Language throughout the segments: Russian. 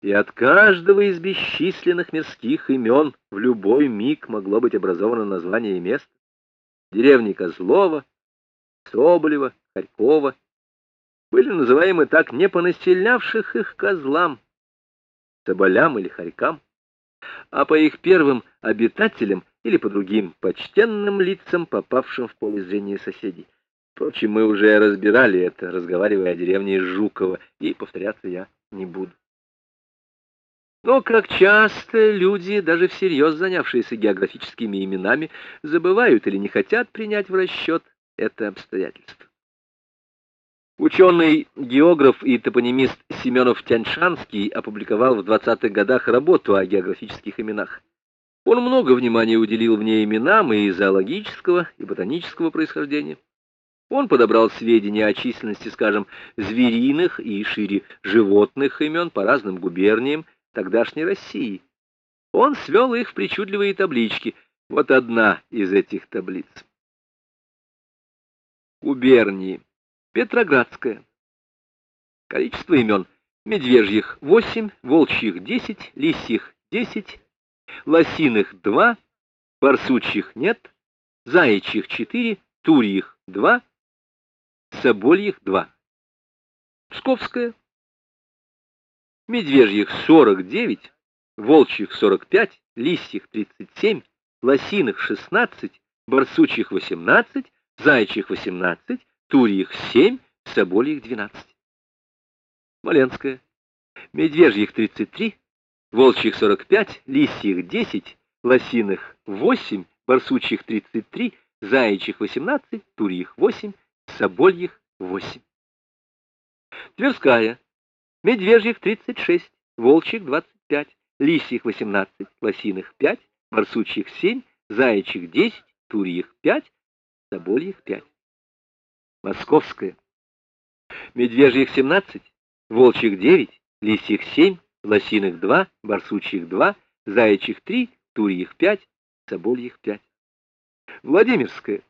и от каждого из бесчисленных мирских имен в любой миг могло быть образовано название места. Деревни Козлова, Соболева, Харькова были называемы так не по населявших их козлам, соболям или хорькам, а по их первым обитателям или по другим почтенным лицам, попавшим в поле зрения соседей. Впрочем, мы уже разбирали это, разговаривая о деревне Жукова, и повторяться я не буду. Но как часто люди, даже всерьез занявшиеся географическими именами, забывают или не хотят принять в расчет это обстоятельство. Ученый, географ и топонимист Семенов Тяньшанский опубликовал в 20-х годах работу о географических именах. Он много внимания уделил в ней именам и зоологического, и ботанического происхождения. Он подобрал сведения о численности, скажем, звериных и шире животных имен по разным губерниям тогдашней России. Он свел их в причудливые таблички. Вот одна из этих таблиц. Губернии. Петроградская. Количество имен. Медвежьих 8, волчьих 10, лисьих 10, лосиных 2, барсучьих нет, заячьих 4, турьих 2, собольих 2. Псковская. Медвежьих 49, волчьих 45, лисьих 37, лосиных 16, барсучьих 18, заячьих 18, Турьих семь, Собольих двенадцать. Смоленская. Медвежьих тридцать три, Волчьих сорок пять, Лисьих десять, Лосиных восемь, Барсучьих тридцать три, Заячьих восемнадцать, Турьих восемь, Собольих восемь. Тверская. Медвежьих тридцать шесть, Волчьих двадцать пять, Лисьих восемнадцать, Лосиных пять, Барсучьих семь, Заячьих десять, Турьих пять, Собольих пять. Московская. Медвежьих 17, волчьих 9, лисьих 7, лосиных 2, барсучьих 2, заячьих 3, турьих 5, собольих 5. Владимирская.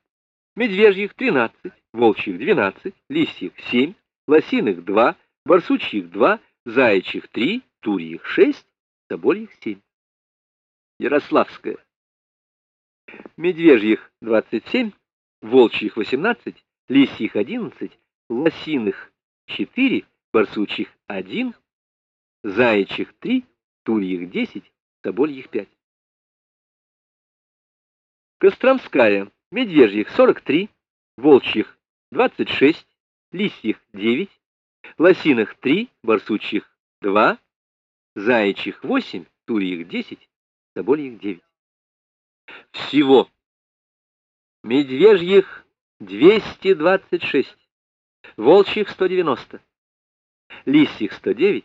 Медвежьих 13, волчьих 12, лисьих 7, лосиных 2, барсучьих 2, заячьих 3, турьих 6, собольих 7. Ярославская. Медвежьих 27, волчьих 18, лисьих одиннадцать, лосиных четыре, барсучьих один, заячьих три, тульих десять, собольих пять. Костромская, медвежьих сорок три, волчьих двадцать шесть, лисьих девять, лосиных три, барсучьих два, заячьих восемь, тульих десять, собольих девять. Всего медвежьих 226, волчьих 190, лисьих 109,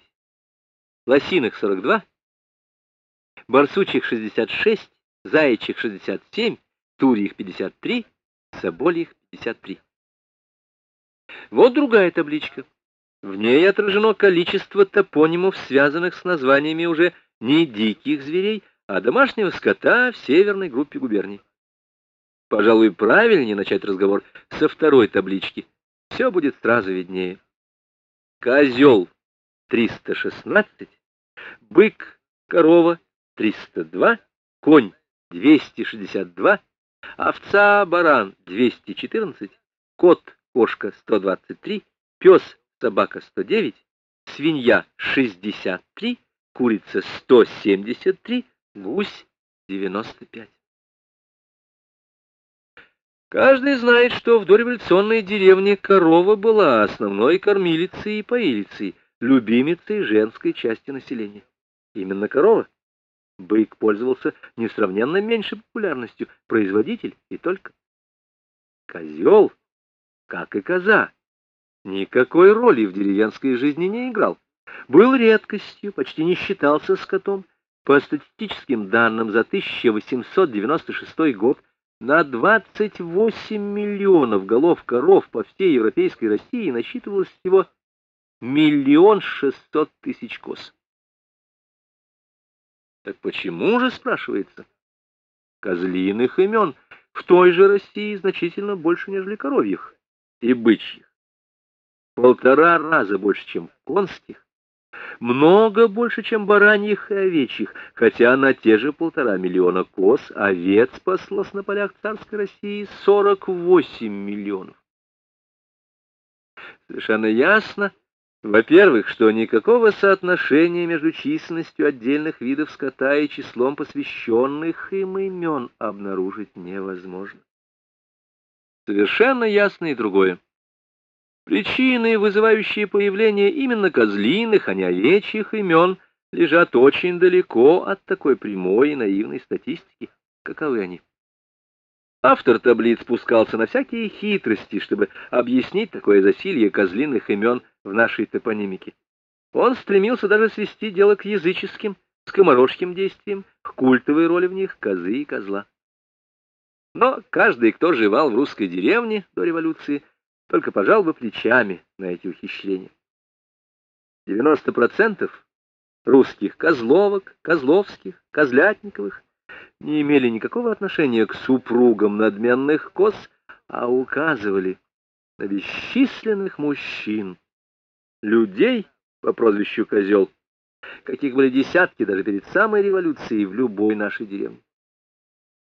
лосиных 42, барсучих 66, заячьих 67, турьих 53, собольих 53. Вот другая табличка. В ней отражено количество топонимов, связанных с названиями уже не диких зверей, а домашнего скота в северной группе губерний. Пожалуй, правильнее начать разговор со второй таблички. Все будет сразу виднее. Козел 316, бык, корова 302, конь 262, овца, баран 214, кот, кошка 123, пес, собака 109, свинья 63, курица 173, гусь 95. Каждый знает, что в дореволюционной деревне корова была основной кормилицей и поилицей, любимицей женской части населения. Именно корова. Бык пользовался несравненно меньшей популярностью, производитель и только. Козел, как и коза, никакой роли в деревенской жизни не играл. Был редкостью, почти не считался скотом. По статистическим данным за 1896 год на 28 миллионов голов коров по всей европейской России насчитывалось всего миллион шестьсот тысяч коз. Так почему же, спрашивается, козлиных имен в той же России значительно больше, нежели коровьих и бычьих? Полтора раза больше, чем конских, много больше, чем бараньих и овечьих, хотя на те же полтора миллиона коз овец спаслось на полях царской России 48 миллионов. Совершенно ясно, во-первых, что никакого соотношения между численностью отдельных видов скота и числом посвященных им имен обнаружить невозможно. Совершенно ясно и другое. Причины, вызывающие появление именно козлиных, а не овечьих имен, лежат очень далеко от такой прямой и наивной статистики. Каковы они? Автор таблиц спускался на всякие хитрости, чтобы объяснить такое засилье козлиных имен в нашей топонимике. Он стремился даже свести дело к языческим, скоморожским действиям, к культовой роли в них козы и козла. Но каждый, кто живал в русской деревне до революции, только пожал бы плечами на эти ухищрения. 90% русских козловок, козловских, козлятниковых не имели никакого отношения к супругам надменных коз, а указывали на бесчисленных мужчин, людей по прозвищу Козел, каких были десятки даже перед самой революцией в любой нашей деревне.